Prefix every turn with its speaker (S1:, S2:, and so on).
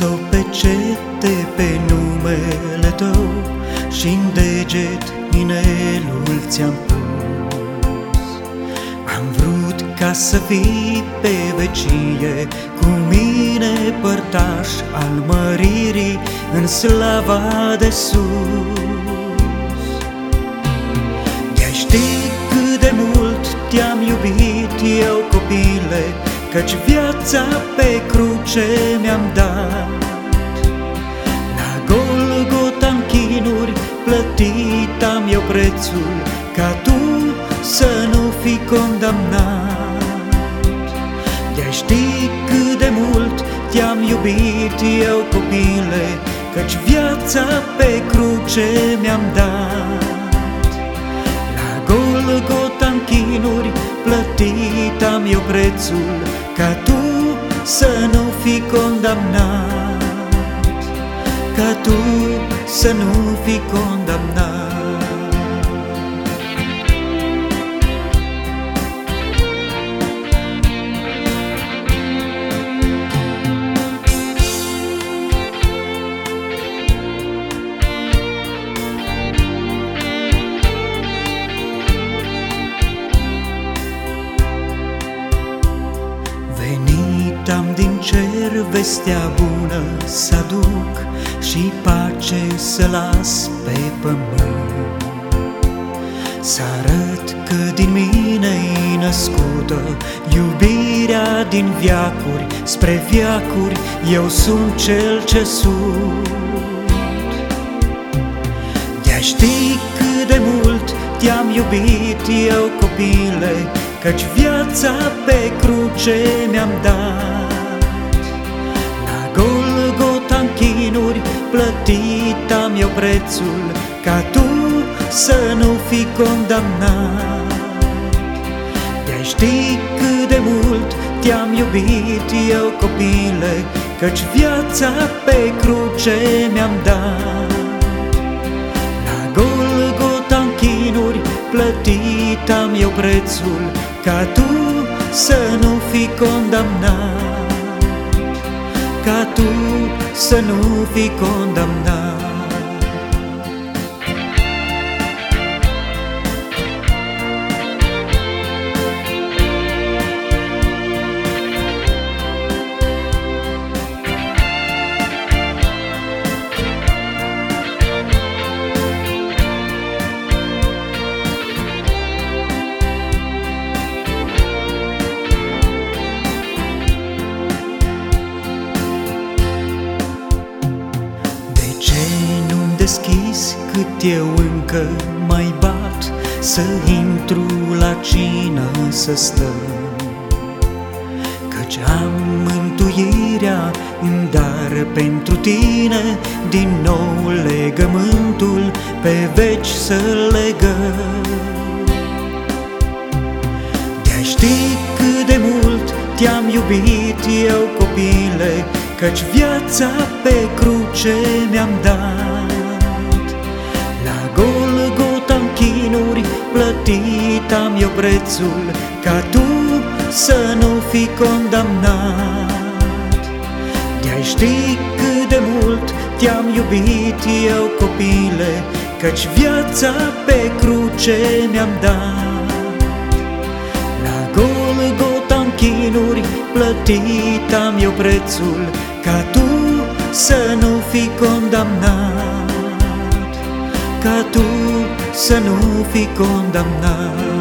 S1: Am pus-o pecete pe numele tău și în deget inelul ți-am pus. Am vrut ca să fii pe vecie cu mine părtaș al măririi în slava de sus. De-ai ști cât de mult te-am iubit eu copile, Căci viața pe cruce mi-am dat. La Golgota în chinuri plătit am eu prețul Ca tu să nu fii condamnat. De-ai ști cât de mult te-am iubit eu copile Căci viața pe cruce mi-am dat. La Golgota în chinuri plătit am eu prețul Ca tu să nu fii condamnat. Ca tu să nu fii condamnat Venit am din cer vestea bună să aduc Și pace să las pe pământ. Să arăt că din mine e născută Iubirea din viacuri spre viacuri Eu sunt cel ce sunt. De-a ști cât de mult te-am iubit eu copile Căci viața pe cruce mi-am dat plătit am eu prețul Ca tu să nu fii condamnat. De-ai ști cât de mult te-am iubit eu copile Căci viața pe cruce mi-am dat. La Golgota în chinuri plătit am eu prețul Ca tu să nu fii condamnat Ca tu să nu fii condamnat nu-mi deschis cât eu încă mai bat Să intru la cină să stăm. Căci am mântuirea în dar pentru tine Din nou legământul pe veci să legăm. De-ai ști cât de mult te-am iubit eu copile Căci viața pe cruce mi-am dat plătit am eu prețul Ca tu să nu fii condamnat. De-ai ști cât de mult te-am iubit eu copile Căci viața pe cruce mi-am dat. La Golgota în chinuri plătit am eu prețul Ca tu să nu fii condamnat. Ca tu să nu fii condamnat